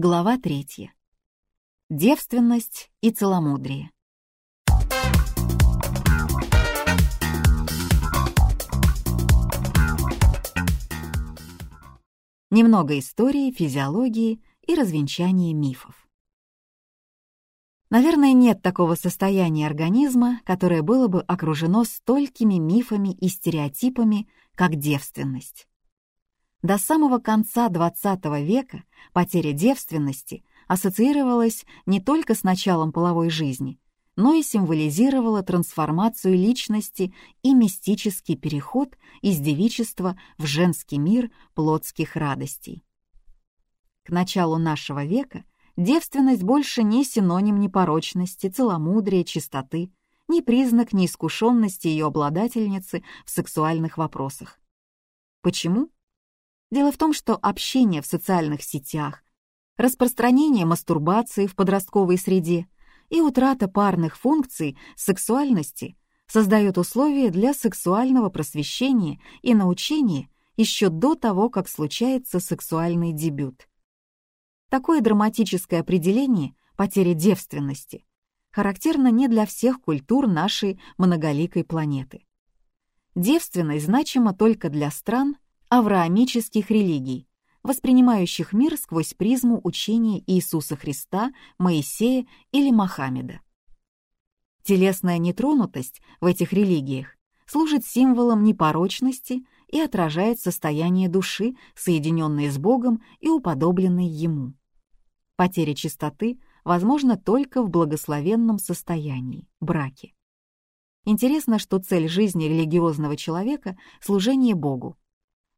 Глава третья. Девственность и целомудрие. Немного истории, физиологии и развенчания мифов. Наверное, нет такого состояния организма, которое было бы окружено столькими мифами и стереотипами, как девственность. До самого конца XX века потеря девственности ассоциировалась не только с началом половой жизни, но и символизировала трансформацию личности и мистический переход из девичества в женский мир плотских радостей. К началу нашего века девственность больше не синоним непорочности, целомудрия, чистоты, ни признак неискушенности ее обладательницы в сексуальных вопросах. Почему? Дело в том, что общение в социальных сетях, распространение мастурбации в подростковой среде и утрата парных функций сексуальности создают условия для сексуального просвещения и научения еще до того, как случается сексуальный дебют. Такое драматическое определение потери девственности характерно не для всех культур нашей многоликой планеты. Девственность значима только для стран, авраамических религий, воспринимающих мир сквозь призму учения Иисуса Христа, Моисея или Мохаммеда. Телесная нетронутость в этих религиях служит символом непорочности и отражает состояние души, соединенной с Богом и уподобленной Ему. Потеря чистоты возможна только в благословенном состоянии, браке. Интересно, что цель жизни религиозного человека — служение Богу,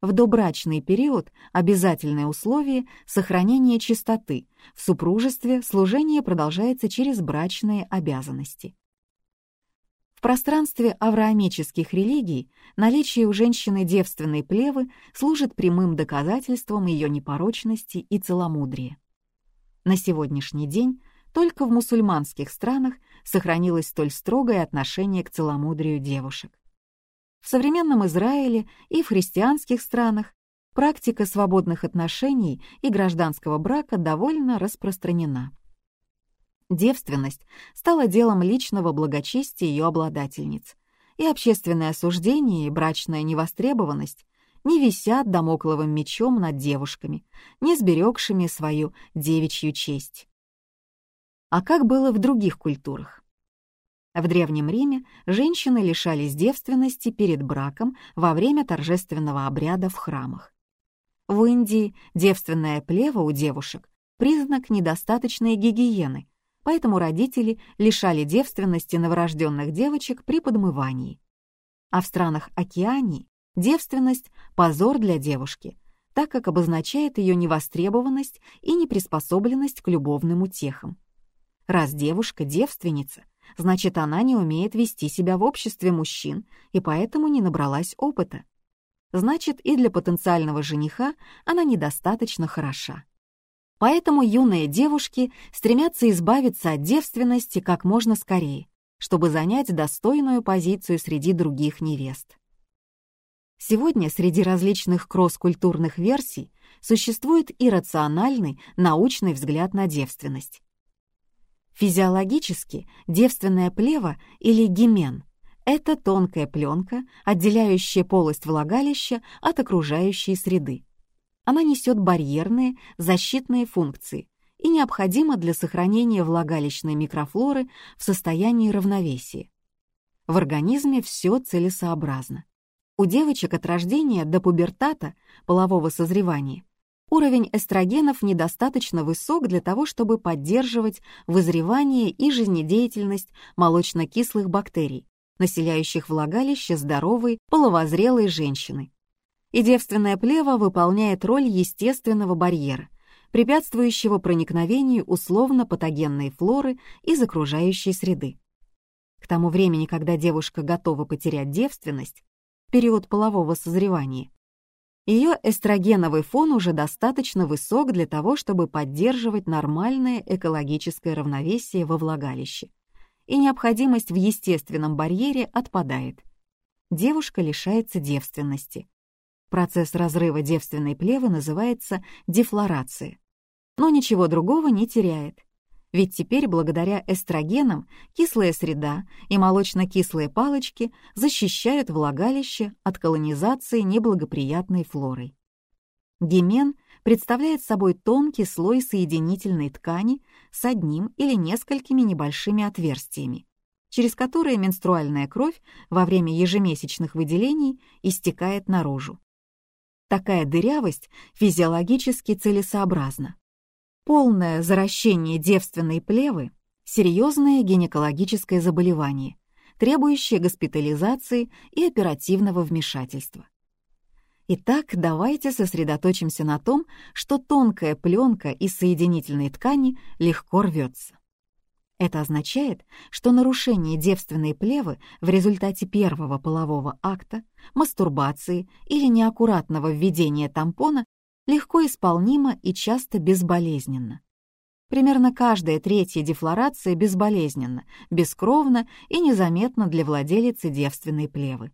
в добрачный период обязательное условие — сохранение чистоты. В супружестве служение продолжается через брачные обязанности. В пространстве авраамических религий наличие у женщины девственной плевы служит прямым доказательством ее непорочности и целомудрия. На сегодняшний день только в мусульманских странах сохранилось столь строгое отношение к целомудрию девушек. В современном Израиле и в христианских странах практика свободных отношений и гражданского брака довольно распространена. Девственность стала делом личного благочестия ее обладательниц, и общественное осуждение и брачная невостребованность не висят домокловым мечом над девушками, не сберегшими свою девичью честь. А как было в других культурах? В Древнем Риме женщины лишались девственности перед браком во время торжественного обряда в храмах. В Индии девственная плева у девушек — признак недостаточной гигиены, поэтому родители лишали девственности новорожденных девочек при подмывании. А в странах Океании девственность — позор для девушки, так как обозначает ее невостребованность и неприспособленность к любовным утехам. Раз девушка девственница — значит, она не умеет вести себя в обществе мужчин и поэтому не набралась опыта. Значит, и для потенциального жениха она недостаточно хороша. Поэтому юные девушки стремятся избавиться от девственности как можно скорее, чтобы занять достойную позицию среди других невест. Сегодня среди различных кросс-культурных версий существует иррациональный научный взгляд на девственность. Физиологически девственная плева или гимен — это тонкая пленка, отделяющая полость влагалища от окружающей среды. Она несет барьерные, защитные функции и необходима для сохранения влагалищной микрофлоры в состоянии равновесия. В организме все целесообразно. У девочек от рождения до пубертата, полового созревания, Уровень эстрогенов недостаточно высок для того, чтобы поддерживать вызревание и жизнедеятельность молочно-кислых бактерий, населяющих влагалище здоровой, половозрелой женщины. И девственная плева выполняет роль естественного барьера, препятствующего проникновению условно-патогенной флоры из окружающей среды. К тому времени, когда девушка готова потерять девственность, период полового созревания, ее эстрогеновый фон уже достаточно высок для того, чтобы поддерживать нормальное экологическое равновесие во влагалище, и необходимость в естественном барьере отпадает. Девушка лишается девственности. Процесс разрыва девственной плевы называется дефлорация. но ничего другого не теряет. Ведь теперь благодаря эстрогенам кислая среда и молочно-кислые палочки защищают влагалище от колонизации неблагоприятной флорой. Гимен представляет собой тонкий слой соединительной ткани с одним или несколькими небольшими отверстиями, через которые менструальная кровь во время ежемесячных выделений истекает наружу. Такая дырявость физиологически целесообразна. Полное заращение девственной плевы — серьезное гинекологическое заболевание, требующее госпитализации и оперативного вмешательства. Итак, давайте сосредоточимся на том, что тонкая пленка из соединительной ткани легко рвется. Это означает, что нарушение девственной плевы в результате первого полового акта, мастурбации или неаккуратного введения тампона легко исполнимо и часто безболезненно. Примерно каждая третья дефлорация безболезненна, бескровна и незаметна для владелицы девственной плевы.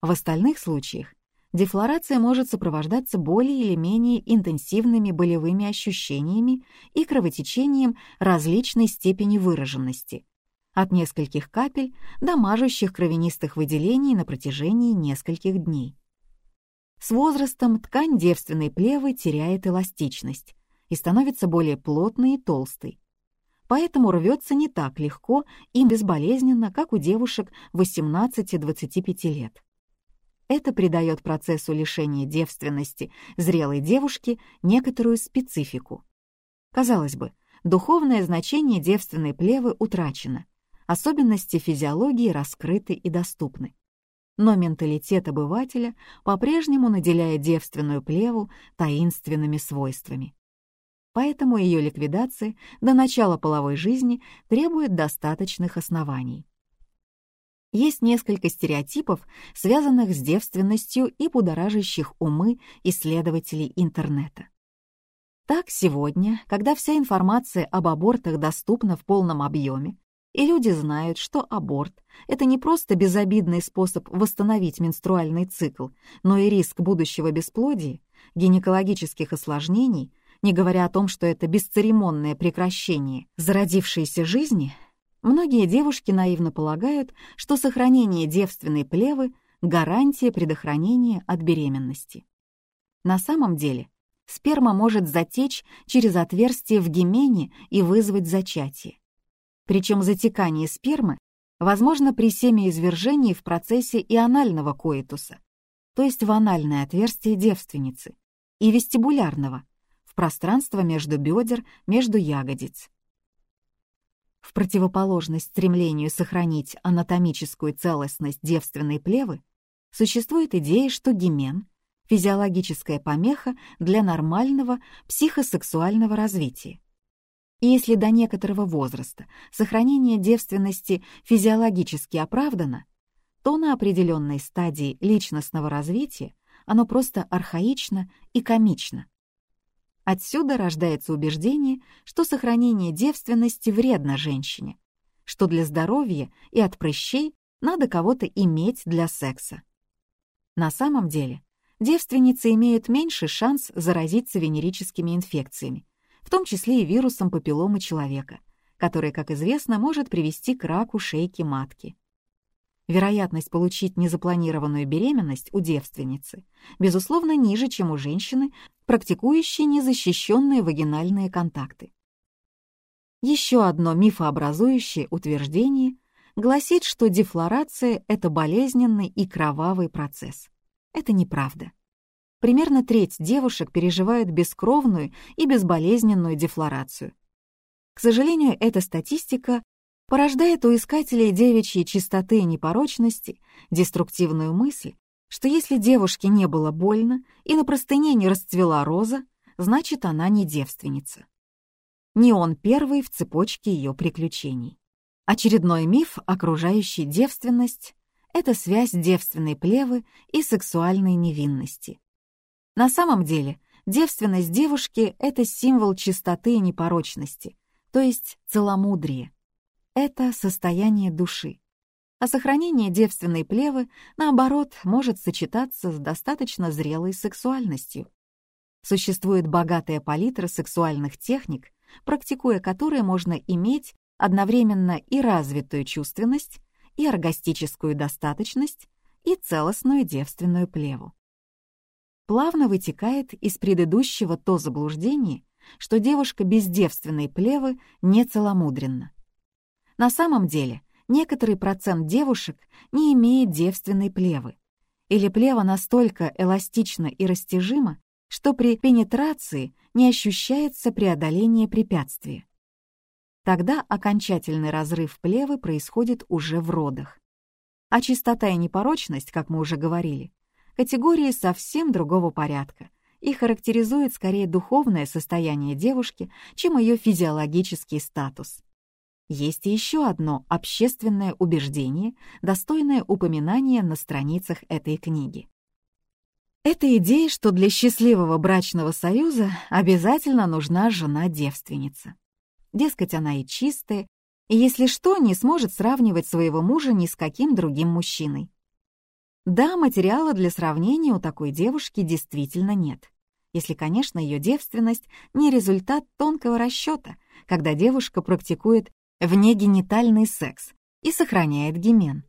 В остальных случаях дефлорация может сопровождаться более или менее интенсивными болевыми ощущениями и кровотечением различной степени выраженности, от нескольких капель до мажущих кровянистых выделений на протяжении нескольких дней. С возрастом ткань девственной плевы теряет эластичность и становится более плотной и толстой. Поэтому рвется не так легко и безболезненно, как у девушек 18-25 лет. Это придает процессу лишения девственности зрелой девушки некоторую специфику. Казалось бы, духовное значение девственной плевы утрачено, особенности физиологии раскрыты и доступны но менталитет обывателя по-прежнему наделяет девственную плеву таинственными свойствами. Поэтому ее ликвидация до начала половой жизни требует достаточных оснований. Есть несколько стереотипов, связанных с девственностью и будоражащих умы исследователей интернета. Так сегодня, когда вся информация об абортах доступна в полном объеме, и люди знают, что аборт — это не просто безобидный способ восстановить менструальный цикл, но и риск будущего бесплодия, гинекологических осложнений, не говоря о том, что это бесцеремонное прекращение зародившейся жизни, многие девушки наивно полагают, что сохранение девственной плевы — гарантия предохранения от беременности. На самом деле сперма может затечь через отверстие в гимене и вызвать зачатие. Причем затекание спермы возможно при семяизвержении в процессе ионального коитуса, то есть в анальное отверстие девственницы, и вестибулярного, в пространство между бедер, между ягодиц. В противоположность стремлению сохранить анатомическую целостность девственной плевы, существует идея, что гимен — физиологическая помеха для нормального психосексуального развития. И если до некоторого возраста сохранение девственности физиологически оправдано, то на определенной стадии личностного развития оно просто архаично и комично. Отсюда рождается убеждение, что сохранение девственности вредно женщине, что для здоровья и от прыщей надо кого-то иметь для секса. На самом деле, девственницы имеют меньше шанс заразиться венерическими инфекциями, в том числе и вирусом папилломы человека, который, как известно, может привести к раку шейки матки. Вероятность получить незапланированную беременность у девственницы, безусловно, ниже, чем у женщины, практикующей незащищенные вагинальные контакты. Еще одно мифообразующее утверждение гласит, что дефлорация — это болезненный и кровавый процесс. Это неправда. Примерно треть девушек переживают бескровную и безболезненную дефлорацию. К сожалению, эта статистика порождает у искателей девичьей чистоты и непорочности деструктивную мысль, что если девушке не было больно и на простыне не расцвела роза, значит, она не девственница. Не он первый в цепочке ее приключений. Очередной миф, окружающий девственность, это связь девственной плевы и сексуальной невинности. На самом деле, девственность девушки — это символ чистоты и непорочности, то есть целомудрие. Это состояние души. А сохранение девственной плевы, наоборот, может сочетаться с достаточно зрелой сексуальностью. Существует богатая палитра сексуальных техник, практикуя которые можно иметь одновременно и развитую чувственность, и оргастическую достаточность, и целостную девственную плеву. Плавно вытекает из предыдущего то заблуждение, что девушка без девственной плевы не целомудренна. На самом деле, некоторый процент девушек не имеет девственной плевы, или плева настолько эластична и растяжима, что при пенетрации не ощущается преодоление препятствия. Тогда окончательный разрыв плевы происходит уже в родах. А чистота и непорочность, как мы уже говорили, категории совсем другого порядка и характеризует скорее духовное состояние девушки, чем ее физиологический статус. Есть еще одно общественное убеждение, достойное упоминания на страницах этой книги. Это идея, что для счастливого брачного союза обязательно нужна жена-девственница. Дескать, она и чистая, и если что, не сможет сравнивать своего мужа ни с каким другим мужчиной. Да, материала для сравнения у такой девушки действительно нет. Если, конечно, ее девственность не результат тонкого расчета, когда девушка практикует внегенитальный секс и сохраняет гимен.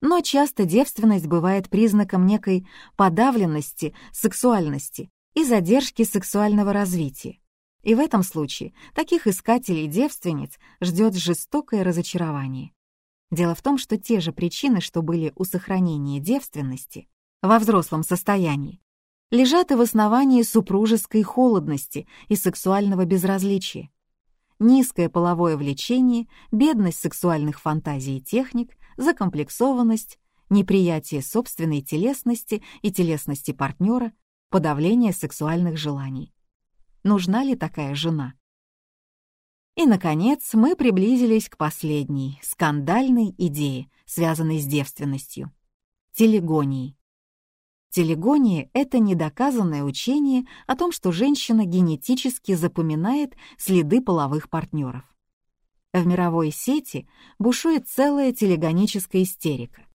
Но часто девственность бывает признаком некой подавленности сексуальности и задержки сексуального развития. И в этом случае таких искателей девственниц ждет жестокое разочарование. Дело в том, что те же причины, что были у сохранения девственности во взрослом состоянии, лежат и в основании супружеской холодности и сексуального безразличия. Низкое половое влечение, бедность сексуальных фантазий и техник, закомплексованность, неприятие собственной телесности и телесности партнера, подавление сексуальных желаний нужна ли такая жена. И, наконец, мы приблизились к последней, скандальной идее, связанной с девственностью — телегонией. Телегония — это недоказанное учение о том, что женщина генетически запоминает следы половых партнеров. В мировой сети бушует целая телегоническая истерика.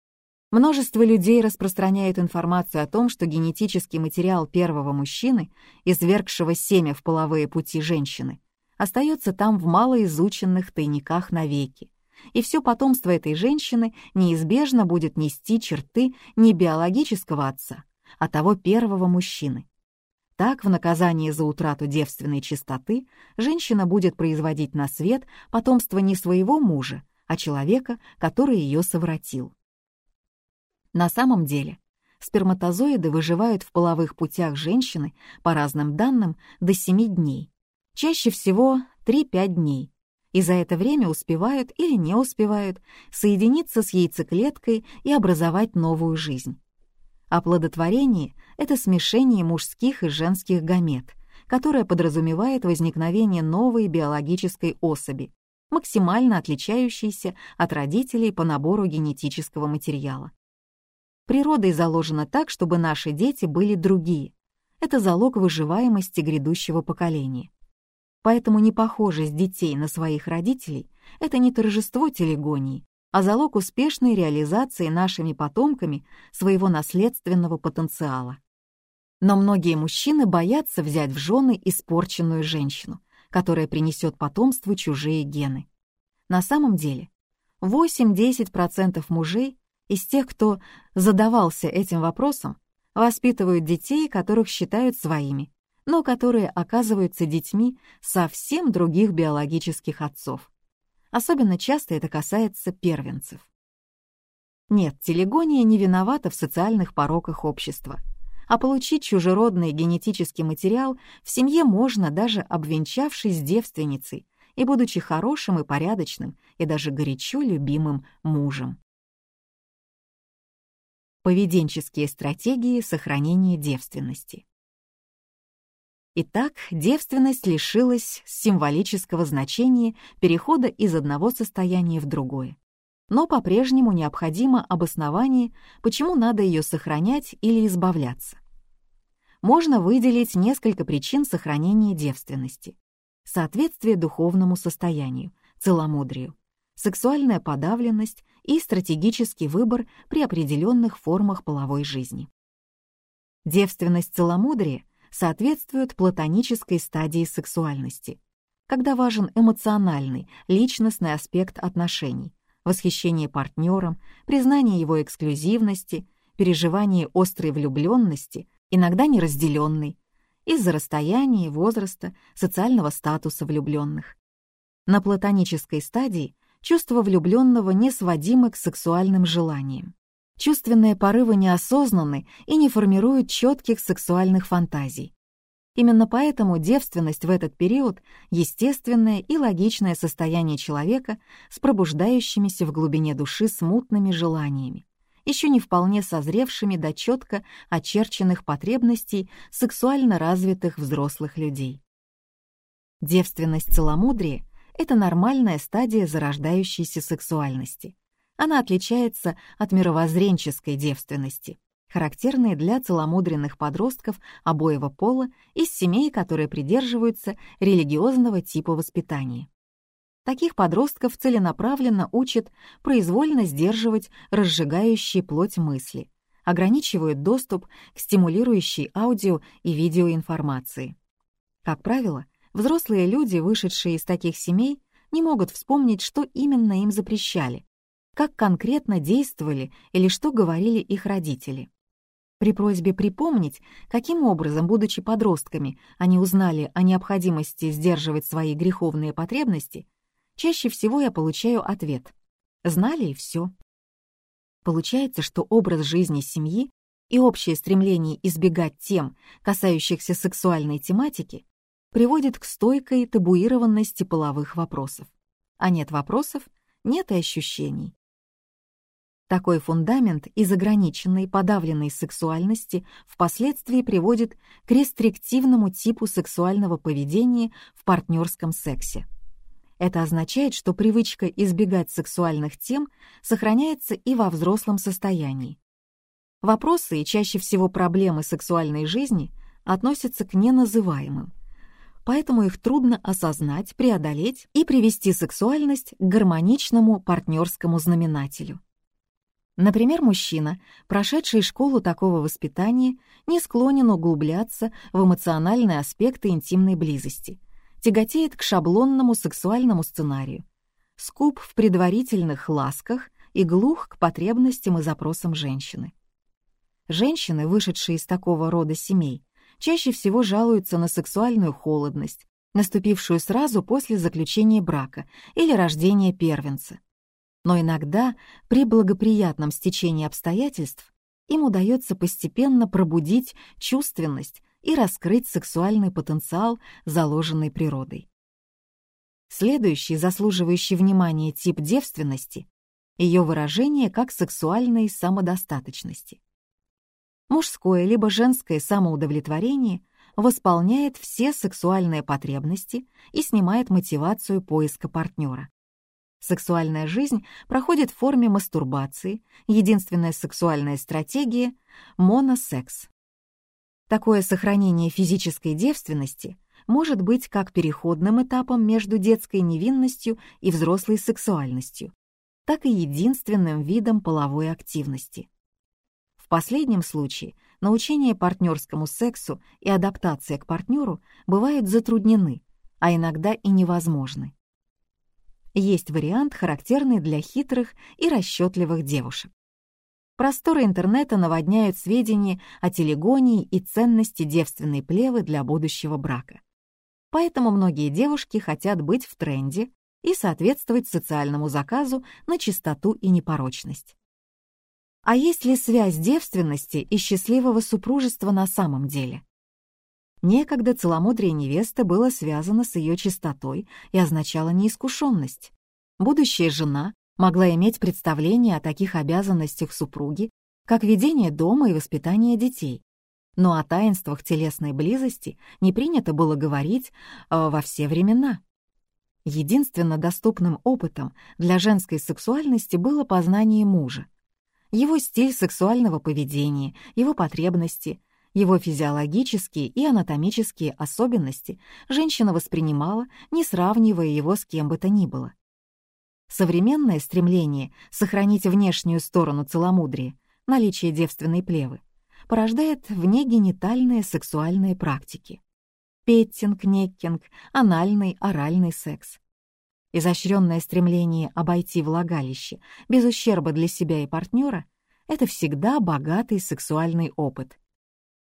Множество людей распространяют информацию о том, что генетический материал первого мужчины, извергшего семя в половые пути женщины, остается там в малоизученных тайниках навеки, и все потомство этой женщины неизбежно будет нести черты не биологического отца, а того первого мужчины. Так, в наказание за утрату девственной чистоты, женщина будет производить на свет потомство не своего мужа, а человека, который ее совратил. На самом деле, сперматозоиды выживают в половых путях женщины, по разным данным, до 7 дней. Чаще всего 3-5 дней. И за это время успевают или не успевают соединиться с яйцеклеткой и образовать новую жизнь. Оплодотворение — это смешение мужских и женских гамет, которое подразумевает возникновение новой биологической особи, максимально отличающейся от родителей по набору генетического материала. Природой заложено так, чтобы наши дети были другие. Это залог выживаемости грядущего поколения. Поэтому непохожесть детей на своих родителей — это не торжество телегонии, а залог успешной реализации нашими потомками своего наследственного потенциала. Но многие мужчины боятся взять в жены испорченную женщину, которая принесет потомству чужие гены. На самом деле, 8-10% мужей из тех, кто задавался этим вопросом, воспитывают детей, которых считают своими, но которые оказываются детьми совсем других биологических отцов. Особенно часто это касается первенцев. Нет, телегония не виновата в социальных пороках общества, а получить чужеродный генетический материал в семье можно, даже обвенчавшись девственницей и будучи хорошим и порядочным, и даже горячо любимым мужем. Поведенческие стратегии сохранения девственности. Итак, девственность лишилась символического значения перехода из одного состояния в другое. Но по-прежнему необходимо обоснование, почему надо ее сохранять или избавляться. Можно выделить несколько причин сохранения девственности. Соответствие духовному состоянию, целомудрию, сексуальная подавленность и стратегический выбор при определенных формах половой жизни. Девственность целомудрия соответствуют платонической стадии сексуальности, когда важен эмоциональный, личностный аспект отношений, восхищение партнером, признание его эксклюзивности, переживание острой влюбленности, иногда неразделенной, из-за расстояния, возраста, социального статуса влюбленных. На платонической стадии чувство влюбленного не сводимо к сексуальным желаниям. Чувственные порывы неосознанны и не формируют четких сексуальных фантазий. Именно поэтому девственность в этот период — естественное и логичное состояние человека с пробуждающимися в глубине души смутными желаниями, еще не вполне созревшими до четко очерченных потребностей сексуально развитых взрослых людей. Девственность целомудрия — это нормальная стадия зарождающейся сексуальности. Она отличается от мировоззренческой девственности, характерные для целомудренных подростков обоего пола из семей, которые придерживаются религиозного типа воспитания. Таких подростков целенаправленно учат произвольно сдерживать разжигающие плоть мысли, ограничивают доступ к стимулирующей аудио и видеоинформации. Как правило, взрослые люди, вышедшие из таких семей, не могут вспомнить, что именно им запрещали, как конкретно действовали или что говорили их родители. При просьбе припомнить, каким образом, будучи подростками, они узнали о необходимости сдерживать свои греховные потребности, чаще всего я получаю ответ «знали и все». Получается, что образ жизни семьи и общее стремление избегать тем, касающихся сексуальной тематики, приводит к стойкой табуированности половых вопросов. А нет вопросов — нет и ощущений. Такой фундамент из ограниченной подавленной сексуальности впоследствии приводит к рестриктивному типу сексуального поведения в партнерском сексе. Это означает, что привычка избегать сексуальных тем сохраняется и во взрослом состоянии. Вопросы и чаще всего проблемы сексуальной жизни относятся к неназываемым, поэтому их трудно осознать, преодолеть и привести сексуальность к гармоничному партнерскому знаменателю. Например, мужчина, прошедший школу такого воспитания, не склонен углубляться в эмоциональные аспекты интимной близости, тяготеет к шаблонному сексуальному сценарию, скуп в предварительных ласках и глух к потребностям и запросам женщины. Женщины, вышедшие из такого рода семей, чаще всего жалуются на сексуальную холодность, наступившую сразу после заключения брака или рождения первенца но иногда при благоприятном стечении обстоятельств им удается постепенно пробудить чувственность и раскрыть сексуальный потенциал, заложенный природой. Следующий заслуживающий внимания тип девственности — ее выражение как сексуальной самодостаточности. Мужское либо женское самоудовлетворение восполняет все сексуальные потребности и снимает мотивацию поиска партнера. Сексуальная жизнь проходит в форме мастурбации, единственная сексуальная стратегия — моносекс. Такое сохранение физической девственности может быть как переходным этапом между детской невинностью и взрослой сексуальностью, так и единственным видом половой активности. В последнем случае научение партнерскому сексу и адаптация к партнеру бывают затруднены, а иногда и невозможны. Есть вариант, характерный для хитрых и расчетливых девушек. Просторы интернета наводняют сведения о телегонии и ценности девственной плевы для будущего брака. Поэтому многие девушки хотят быть в тренде и соответствовать социальному заказу на чистоту и непорочность. А есть ли связь девственности и счастливого супружества на самом деле? Некогда целомудрие невесты было связано с ее чистотой и означало неискушенность. Будущая жена могла иметь представление о таких обязанностях супруги, как ведение дома и воспитание детей. Но о таинствах телесной близости не принято было говорить э, во все времена. Единственно доступным опытом для женской сексуальности было познание мужа. Его стиль сексуального поведения, его потребности, его физиологические и анатомические особенности женщина воспринимала, не сравнивая его с кем бы то ни было. Современное стремление сохранить внешнюю сторону целомудрия, наличие девственной плевы, порождает внегенитальные сексуальные практики. Петтинг, неккинг, анальный, оральный секс. Изощренное стремление обойти влагалище без ущерба для себя и партнера — это всегда богатый сексуальный опыт.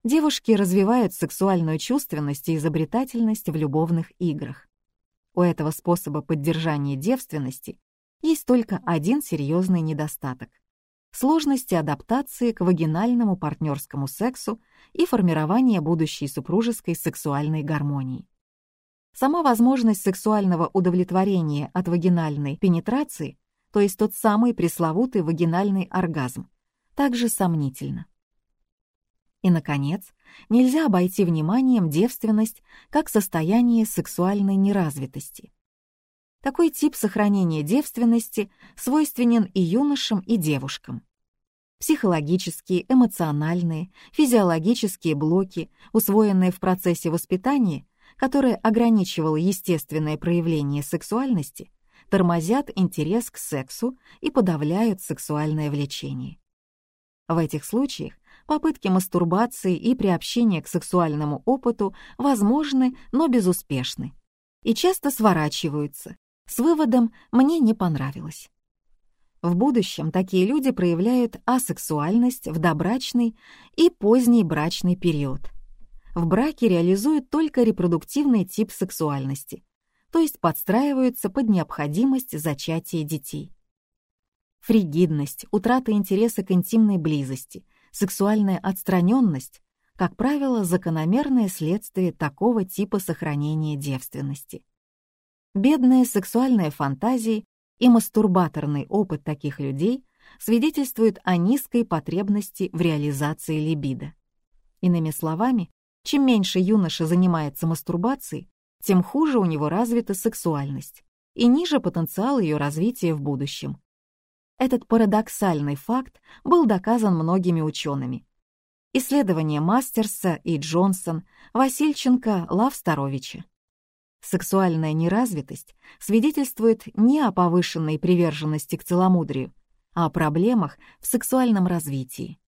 Девушки развивают сексуальную чувственность и изобретательность в любовных играх. У этого способа поддержания девственности есть только один серьезный недостаток — сложности адаптации к вагинальному партнерскому сексу и формирования будущей супружеской сексуальной гармонии. Сама возможность сексуального удовлетворения от вагинальной пенетрации, то есть тот самый пресловутый вагинальный оргазм, также сомнительна. И, наконец, нельзя обойти вниманием девственность как состояние сексуальной неразвитости. Такой тип сохранения девственности свойственен и юношам, и девушкам. Психологические, эмоциональные, физиологические блоки, усвоенные в процессе воспитания, которое ограничивало естественное проявление сексуальности, тормозят интерес к сексу и подавляют сексуальное влечение. В этих случаях попытки мастурбации и приобщения к сексуальному опыту возможны, но безуспешны, и часто сворачиваются, с выводом «мне не понравилось». В будущем такие люди проявляют асексуальность в добрачный и поздний брачный период. В браке реализуют только репродуктивный тип сексуальности, то есть подстраиваются под необходимость зачатия детей. Фригидность, утрата интереса к интимной близости, сексуальная отстраненность, как правило, закономерное следствие такого типа сохранения девственности. Бедные сексуальные фантазии и мастурбаторный опыт таких людей свидетельствуют о низкой потребности в реализации либидо. Иными словами, чем меньше юноша занимается мастурбацией, тем хуже у него развита сексуальность и ниже потенциал ее развития в будущем. Этот парадоксальный факт был доказан многими учеными. Исследования Мастерса и Джонсон, Васильченко, Лавсторовича. Сексуальная неразвитость свидетельствует не о повышенной приверженности к целомудрию, а о проблемах в сексуальном развитии.